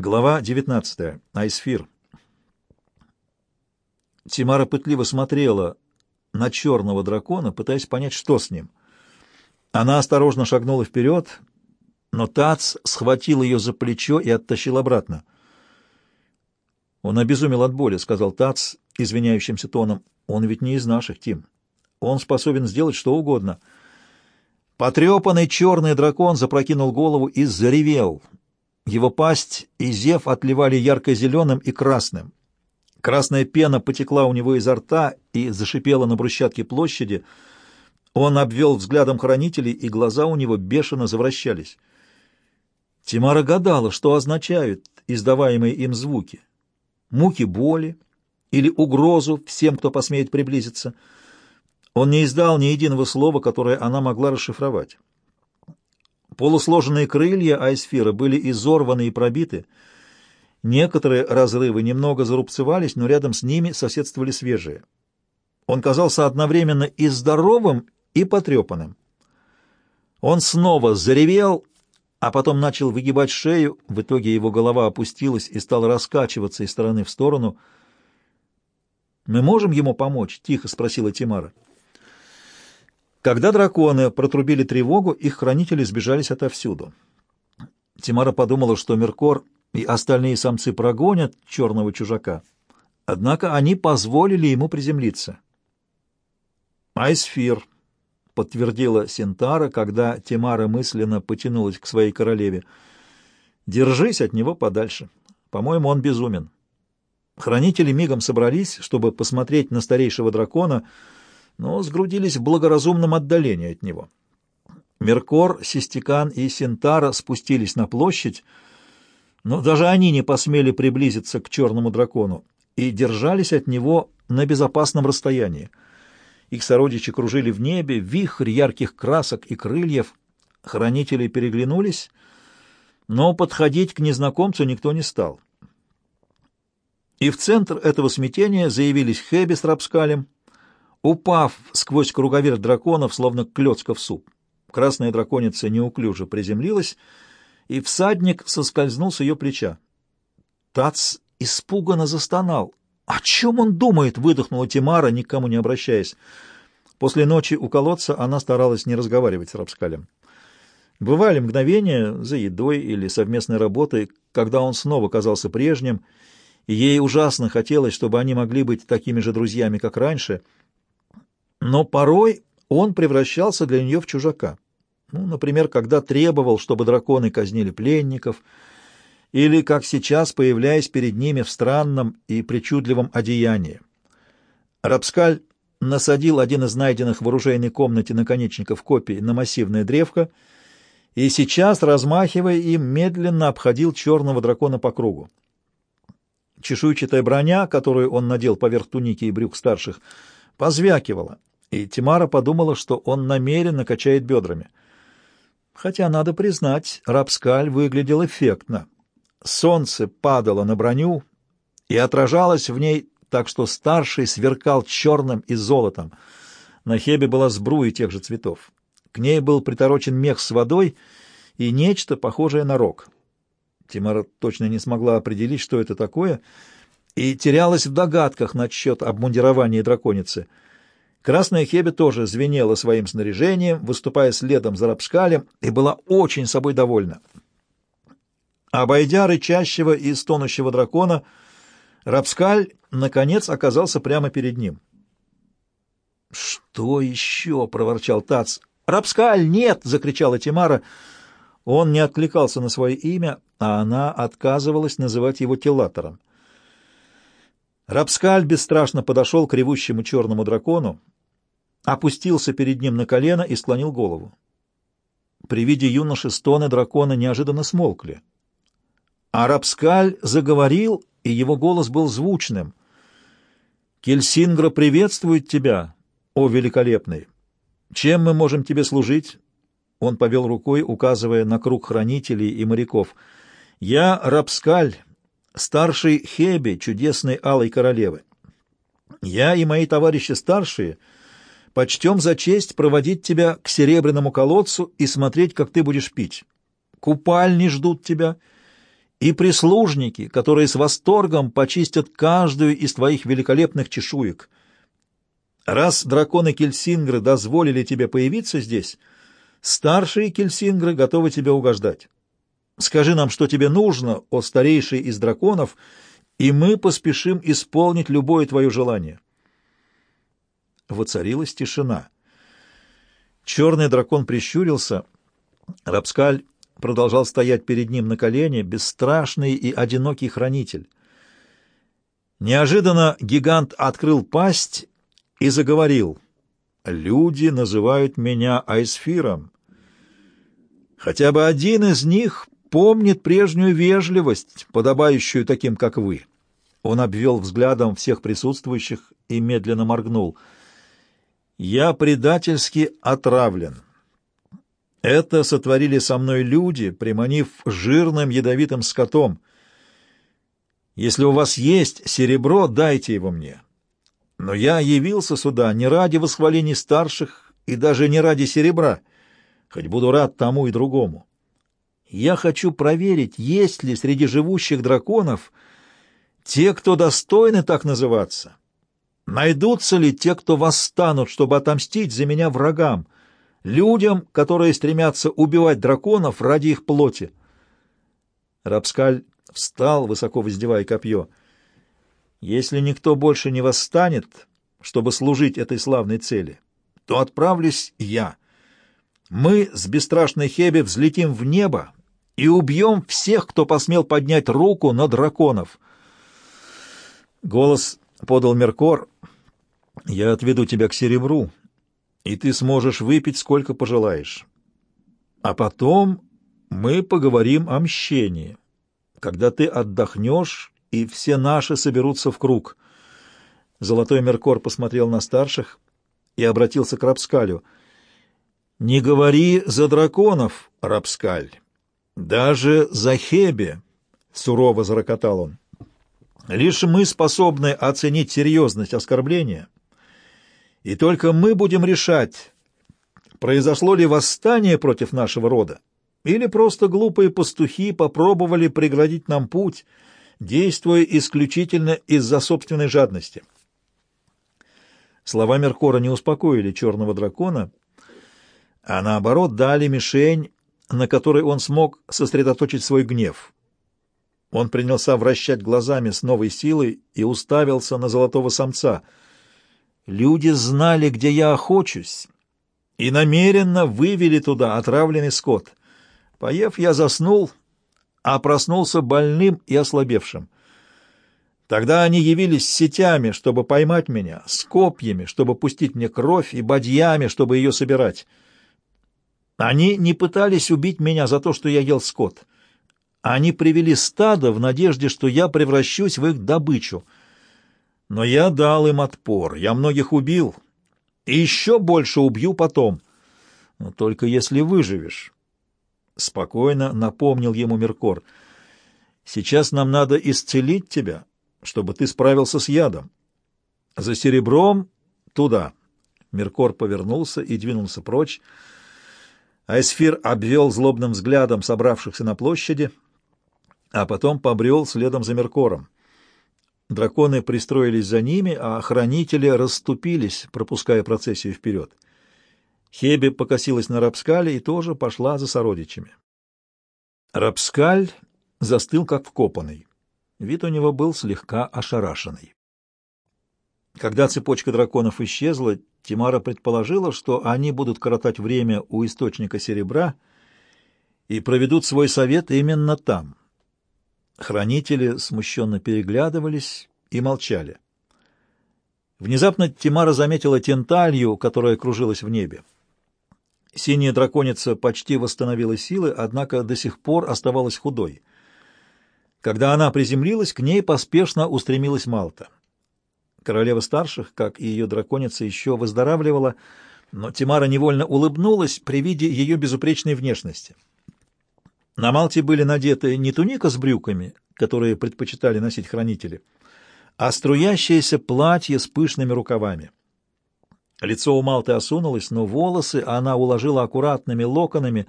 Глава 19. Айсфир. Тимара пытливо смотрела на черного дракона, пытаясь понять, что с ним. Она осторожно шагнула вперед, но Тац схватил ее за плечо и оттащил обратно. «Он обезумел от боли», — сказал Тац извиняющимся тоном. «Он ведь не из наших, Тим. Он способен сделать что угодно». Потрепанный черный дракон запрокинул голову и заревел — его пасть и зев отливали ярко-зеленым и красным. Красная пена потекла у него изо рта и зашипела на брусчатке площади. Он обвел взглядом хранителей, и глаза у него бешено завращались. Тимара гадала, что означают издаваемые им звуки. Муки боли или угрозу всем, кто посмеет приблизиться. Он не издал ни единого слова, которое она могла расшифровать. Полусложенные крылья айсфира были изорваны и пробиты. Некоторые разрывы немного зарубцевались, но рядом с ними соседствовали свежие. Он казался одновременно и здоровым, и потрепанным. Он снова заревел, а потом начал выгибать шею. В итоге его голова опустилась и стала раскачиваться из стороны в сторону. «Мы можем ему помочь?» — тихо спросила Тимара. Когда драконы протрубили тревогу, их хранители сбежались отовсюду. Тимара подумала, что Меркор и остальные самцы прогонят черного чужака. Однако они позволили ему приземлиться. «Айсфир», — подтвердила Синтара, когда Тимара мысленно потянулась к своей королеве. «Держись от него подальше. По-моему, он безумен». Хранители мигом собрались, чтобы посмотреть на старейшего дракона — но сгрудились в благоразумном отдалении от него. Меркор, Систикан и Синтара спустились на площадь, но даже они не посмели приблизиться к черному дракону и держались от него на безопасном расстоянии. Их сородичи кружили в небе, вихрь ярких красок и крыльев. Хранители переглянулись, но подходить к незнакомцу никто не стал. И в центр этого смятения заявились Хэби с Рапскалем, упав сквозь круговерть драконов, словно клетка в суп. Красная драконица неуклюже приземлилась, и всадник соскользнул с ее плеча. Тац испуганно застонал. «О чем он думает?» — выдохнула Тимара, никому не обращаясь. После ночи у колодца она старалась не разговаривать с Рапскалем. Бывали мгновения за едой или совместной работой, когда он снова казался прежним, и ей ужасно хотелось, чтобы они могли быть такими же друзьями, как раньше — но порой он превращался для нее в чужака. Ну, например, когда требовал, чтобы драконы казнили пленников, или, как сейчас, появляясь перед ними в странном и причудливом одеянии. Рапскаль насадил один из найденных в оружейной комнате наконечников копий на массивное древко и сейчас, размахивая им, медленно обходил черного дракона по кругу. Чешуйчатая броня, которую он надел поверх туники и брюк старших, позвякивала, и Тимара подумала, что он намеренно качает бедрами. Хотя, надо признать, Рапскаль выглядел эффектно. Солнце падало на броню и отражалось в ней так, что старший сверкал черным и золотом. На Хебе была сбруя тех же цветов. К ней был приторочен мех с водой и нечто похожее на рог. Тимара точно не смогла определить, что это такое, и терялась в догадках насчет обмундирования драконицы — Красная Хебе тоже звенела своим снаряжением, выступая следом за Рапскалем, и была очень собой довольна. Обойдя рычащего и стонущего дракона, Рапскаль, наконец, оказался прямо перед ним. «Что еще?» — проворчал Тац. «Рапскаль, нет!» — закричала Тимара. Он не откликался на свое имя, а она отказывалась называть его телатором. Рапскаль бесстрашно подошел к ревущему черному дракону, опустился перед ним на колено и склонил голову. При виде юноши стоны дракона неожиданно смолкли. А Рапскаль заговорил, и его голос был звучным. «Кельсингра приветствует тебя, о великолепный! Чем мы можем тебе служить?» Он повел рукой, указывая на круг хранителей и моряков. «Я Рапскаль, старший Хеби, чудесной алой королевы. Я и мои товарищи старшие почтем за честь проводить тебя к серебряному колодцу и смотреть, как ты будешь пить. Купальни ждут тебя, и прислужники, которые с восторгом почистят каждую из твоих великолепных чешуек. Раз драконы Кельсингры дозволили тебе появиться здесь, старшие Кельсингры готовы тебе угождать. Скажи нам, что тебе нужно, о старейший из драконов, и мы поспешим исполнить любое твое желание. Воцарилась тишина. Черный дракон прищурился. Рапскаль продолжал стоять перед ним на колене, бесстрашный и одинокий хранитель. Неожиданно гигант открыл пасть и заговорил. «Люди называют меня Айсфиром. Хотя бы один из них помнит прежнюю вежливость, подобающую таким, как вы». Он обвел взглядом всех присутствующих и медленно моргнул. «Я предательски отравлен». Это сотворили со мной люди, приманив жирным ядовитым скотом. Если у вас есть серебро, дайте его мне. Но я явился сюда не ради восхвалений старших и даже не ради серебра, хоть буду рад тому и другому. Я хочу проверить, есть ли среди живущих драконов те, кто достойны так называться. Найдутся ли те, кто восстанут, чтобы отомстить за меня врагам, людям, которые стремятся убивать драконов ради их плоти. Рапскаль встал, высоко воздевая копье. «Если никто больше не восстанет, чтобы служить этой славной цели, то отправлюсь я. Мы с бесстрашной Хеби взлетим в небо и убьем всех, кто посмел поднять руку на драконов». Голос подал Меркор. «Я отведу тебя к серебру, и ты сможешь выпить сколько пожелаешь. А потом мы поговорим о мщении, когда ты отдохнешь, и все наши соберутся в круг. Золотой Меркор посмотрел на старших и обратился к Рапскалю. «Не говори за драконов, Рапскаль, даже за Хебе!» — сурово зарокотал он. «Лишь мы способны оценить серьезность оскорбления» и только мы будем решать, произошло ли восстание против нашего рода, или просто глупые пастухи попробовали преградить нам путь, действуя исключительно из-за собственной жадности. Слова Меркора не успокоили черного дракона, а наоборот дали мишень, на которой он смог сосредоточить свой гнев. Он принялся вращать глазами с новой силой и уставился на золотого самца — Люди знали, где я охочусь, и намеренно вывели туда отравленный скот. Поев, я заснул, а проснулся больным и ослабевшим. Тогда они явились сетями, чтобы поймать меня, с копьями, чтобы пустить мне кровь, и бадьями, чтобы ее собирать. Они не пытались убить меня за то, что я ел скот. Они привели стадо в надежде, что я превращусь в их добычу — но я дал им отпор, я многих убил, и еще больше убью потом. Но только если выживешь. Спокойно напомнил ему Меркор. Сейчас нам надо исцелить тебя, чтобы ты справился с ядом. За серебром туда. Меркор повернулся и двинулся прочь. Айсфир обвел злобным взглядом собравшихся на площади, а потом побрел следом за Меркором. Драконы пристроились за ними, а охранители расступились, пропуская процессию вперед. Хеби покосилась на Рапскале и тоже пошла за сородичами. Рапскаль застыл как вкопанный. Вид у него был слегка ошарашенный. Когда цепочка драконов исчезла, Тимара предположила, что они будут коротать время у источника серебра и проведут свой совет именно там. Хранители смущенно переглядывались и молчали. Внезапно Тимара заметила тенталью, которая кружилась в небе. Синяя драконица почти восстановила силы, однако до сих пор оставалась худой. Когда она приземлилась, к ней поспешно устремилась Малта. Королева старших, как и ее драконица, еще выздоравливала, но Тимара невольно улыбнулась при виде ее безупречной внешности. На Малте были надеты не туника с брюками, которые предпочитали носить хранители, а струящееся платье с пышными рукавами. Лицо у Малты осунулось, но волосы она уложила аккуратными локонами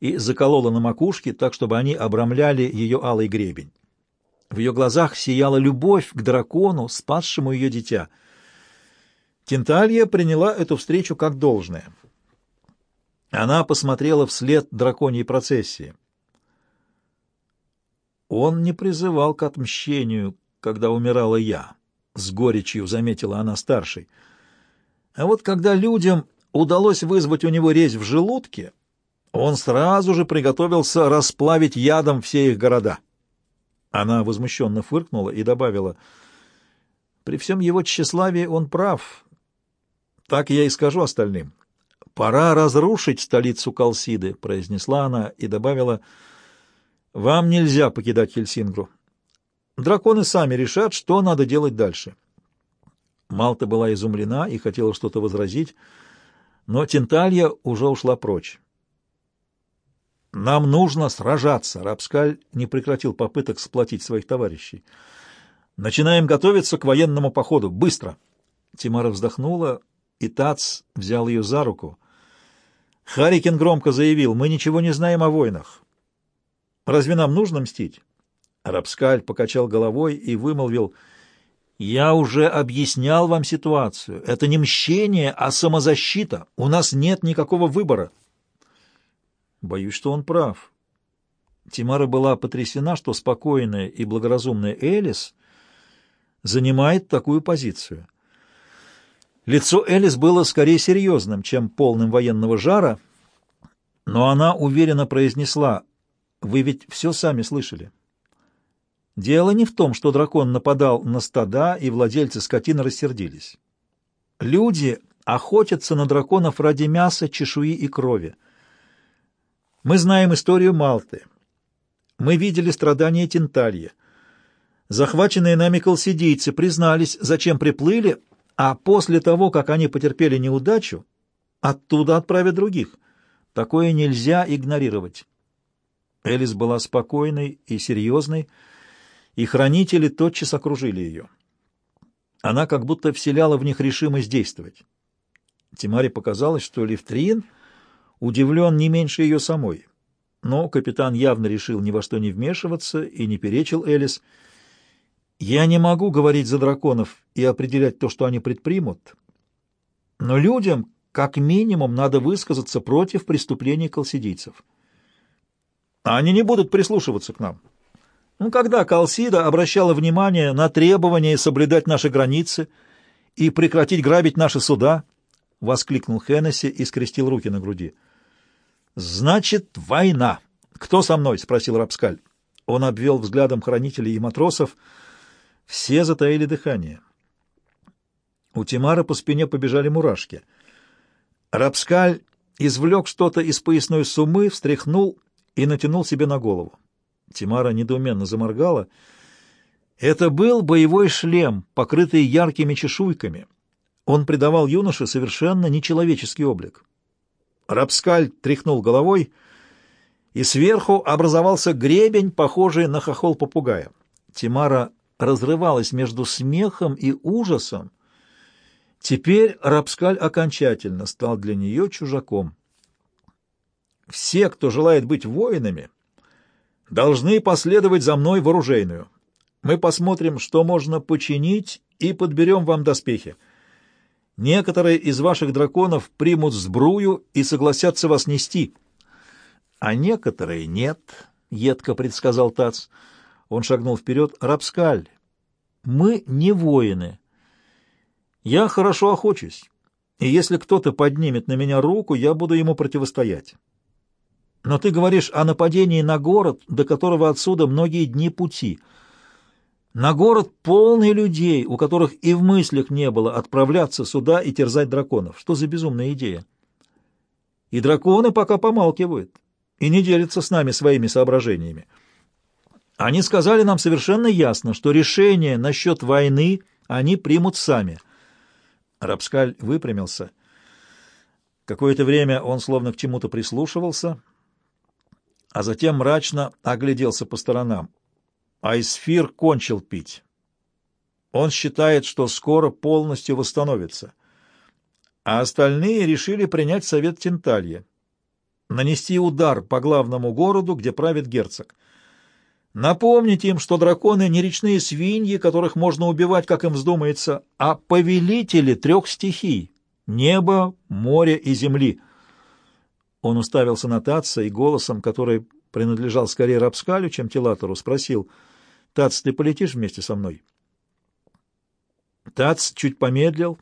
и заколола на макушке, так, чтобы они обрамляли ее алый гребень. В ее глазах сияла любовь к дракону, спасшему ее дитя. Тенталья приняла эту встречу как должное. Она посмотрела вслед драконьей процессии. Он не призывал к отмщению, когда умирала я, — с горечью заметила она старшей. А вот когда людям удалось вызвать у него резь в желудке, он сразу же приготовился расплавить ядом все их города. Она возмущенно фыркнула и добавила, «При всем его тщеславии он прав. Так я и скажу остальным. Пора разрушить столицу Калсиды», — произнесла она и добавила, «Вам нельзя покидать Хельсингру. Драконы сами решат, что надо делать дальше». Малта была изумлена и хотела что-то возразить, но Тенталья уже ушла прочь. «Нам нужно сражаться!» Рапскаль не прекратил попыток сплотить своих товарищей. «Начинаем готовиться к военному походу! Быстро!» Тимара вздохнула, и Тац взял ее за руку. Харикин громко заявил, «Мы ничего не знаем о войнах. Разве нам нужно мстить?» Рапскаль покачал головой и вымолвил, «Я уже объяснял вам ситуацию. Это не мщение, а самозащита. У нас нет никакого выбора». Боюсь, что он прав. Тимара была потрясена, что спокойная и благоразумная Элис занимает такую позицию. Лицо Элис было скорее серьезным, чем полным военного жара, но она уверенно произнесла, «Вы ведь все сами слышали». Дело не в том, что дракон нападал на стада, и владельцы скотины рассердились. Люди охотятся на драконов ради мяса, чешуи и крови. Мы знаем историю Малты. Мы видели страдания Тенталья. Захваченные нами колсидийцы признались, зачем приплыли, а после того, как они потерпели неудачу, оттуда отправят других. Такое нельзя игнорировать. Элис была спокойной и серьезной, и хранители тотчас окружили ее. Она как будто вселяла в них решимость действовать. Тимаре показалось, что Левтрин удивлен не меньше ее самой. Но капитан явно решил ни во что не вмешиваться и не перечил Элис. «Я не могу говорить за драконов и определять то, что они предпримут, но людям, как минимум, надо высказаться против преступлений колсидийцев. Они не будут прислушиваться к нам. Ну, когда Калсида обращала внимание на требование соблюдать наши границы и прекратить грабить наши суда, — воскликнул Хеннесси и скрестил руки на груди. «Значит, война!» «Кто со мной?» — спросил Рапскаль. Он обвел взглядом хранителей и матросов. Все затаили дыхание. У Тимара по спине побежали мурашки. Рапскаль извлек что-то из поясной суммы, встряхнул и натянул себе на голову. Тимара недоуменно заморгала. Это был боевой шлем, покрытый яркими чешуйками. Он придавал юноше совершенно нечеловеческий облик. Рапскаль тряхнул головой, и сверху образовался гребень, похожий на хохол попугая. Тимара разрывалась между смехом и ужасом. Теперь Рапскаль окончательно стал для нее чужаком. Все, кто желает быть воинами, должны последовать за мной в оружейную. Мы посмотрим, что можно починить, и подберем вам доспехи. Некоторые из ваших драконов примут сбрую и согласятся вас нести. — А некоторые нет, — едко предсказал Тац. Он шагнул вперед. — Рапскаль, мы не воины. Я хорошо охочусь, и если кто-то поднимет на меня руку, я буду ему противостоять. Но ты говоришь о нападении на город, до которого отсюда многие дни пути — на город полный людей, у которых и в мыслях не было отправляться сюда и терзать драконов. Что за безумная идея? И драконы пока помалкивают и не делятся с нами своими соображениями. Они сказали нам совершенно ясно, что решение насчет войны они примут сами. Рапскаль выпрямился. Какое-то время он словно к чему-то прислушивался, а затем мрачно огляделся по сторонам. Айсфир кончил пить. Он считает, что скоро полностью восстановится. А остальные решили принять совет Тенталья. нанести удар по главному городу, где правит герцог. Напомнить им, что драконы не речные свиньи, которых можно убивать, как им вздумается, а повелители трех стихий — неба, моря и земли. Он уставился на Татца и голосом, который принадлежал скорее Рапскалю, чем Телатору, спросил, «Тац, ты полетишь вместе со мной?» Тац чуть помедлил,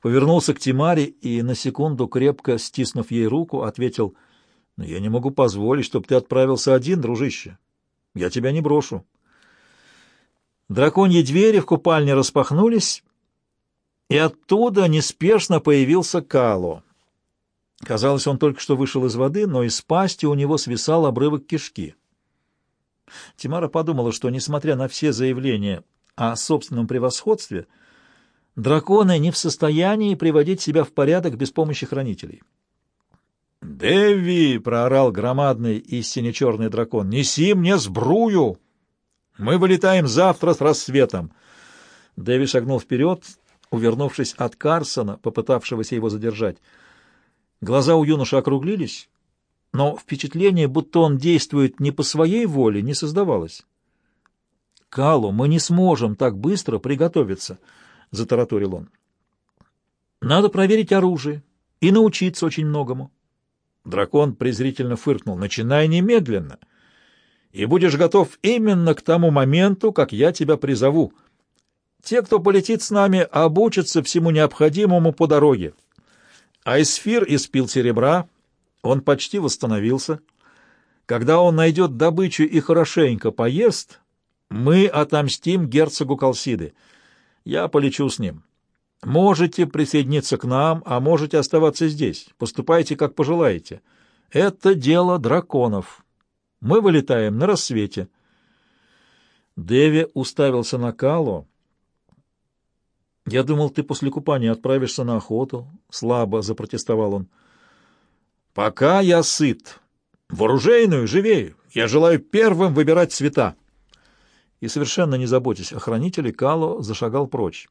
повернулся к Тимаре и, на секунду, крепко стиснув ей руку, ответил, «Но я не могу позволить, чтобы ты отправился один, дружище. Я тебя не брошу. Драконьи двери в купальне распахнулись, и оттуда неспешно появился Кало. Казалось, он только что вышел из воды, но из пасти у него свисал обрывок кишки. Тимара подумала, что, несмотря на все заявления о собственном превосходстве, драконы не в состоянии приводить себя в порядок без помощи хранителей. «Дэви!» — проорал громадный и сине-черный дракон. «Неси мне сбрую! Мы вылетаем завтра с рассветом!» Дэви шагнул вперед, увернувшись от Карсона, попытавшегося его задержать. Глаза у юноши округлились, но впечатление, будто он действует не по своей воле, не создавалось. «Калу, мы не сможем так быстро приготовиться», — затараторил он. «Надо проверить оружие и научиться очень многому». Дракон презрительно фыркнул. «Начинай немедленно, и будешь готов именно к тому моменту, как я тебя призову. Те, кто полетит с нами, обучатся всему необходимому по дороге. Айсфир испил серебра, он почти восстановился. Когда он найдет добычу и хорошенько поест, мы отомстим герцогу Калсиды. Я полечу с ним». Можете присоединиться к нам, а можете оставаться здесь. Поступайте, как пожелаете. Это дело драконов. Мы вылетаем на рассвете. Деви уставился на Кало. «Я думал, ты после купания отправишься на охоту», — слабо запротестовал он. «Пока я сыт. Вооружейную, живее. Я желаю первым выбирать цвета». И совершенно не заботясь о хранителе, Кало зашагал прочь.